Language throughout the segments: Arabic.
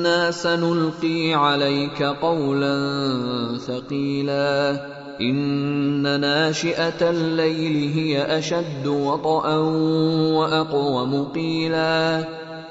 أنا سنلقي عليك قولا ثقيلا. إن ناشئة الليل هي أشد وطئا واقوم قيلا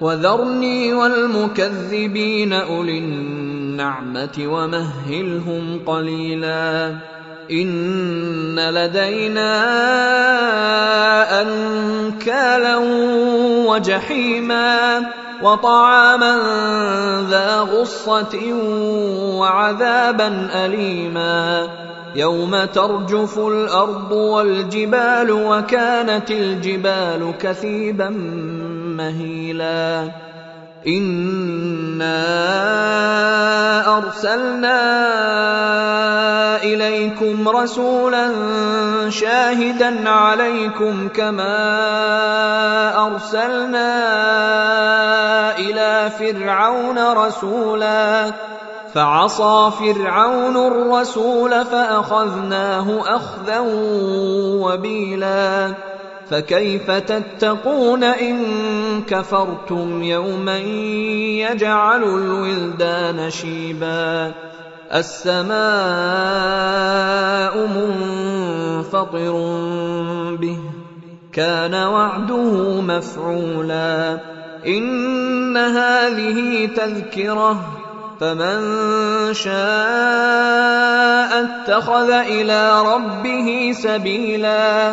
وذرني والمكذبين أولي النعمة ومهلهم قليلا إن لدينا أنكالا وجحيما وطعاما ذا غصة وعذابا أليما يوم ترجف الأرض والجبال وكانت الجبال كثيبا مهيلا. انا ارسلنا اليكم رسولا شاهدا عليكم كما ارسلنا إلى فرعون رسولا. فعصى فرعون الرسول فاخذناه اخذا وبيلا. فكيف تتقون إن كفرتم يوما يجعل الولدان شيبا السماء منفطر به كان وعده مفعولا إن هذه تذكرة فمن شاء اتخذ إلى ربه سبيلا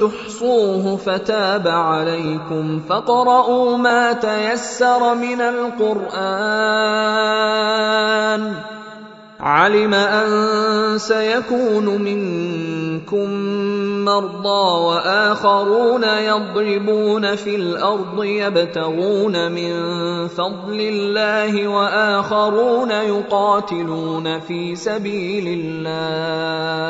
تحصوه فتاب عليكم فاقرؤوا ما تيسر من القرآن. علم أن سيكون منكم مرضى وآخرون يضربون في الأرض يبتغون من فضل الله وآخرون يقاتلون في سبيل الله.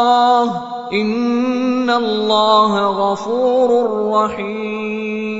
ان الله غفور رحيم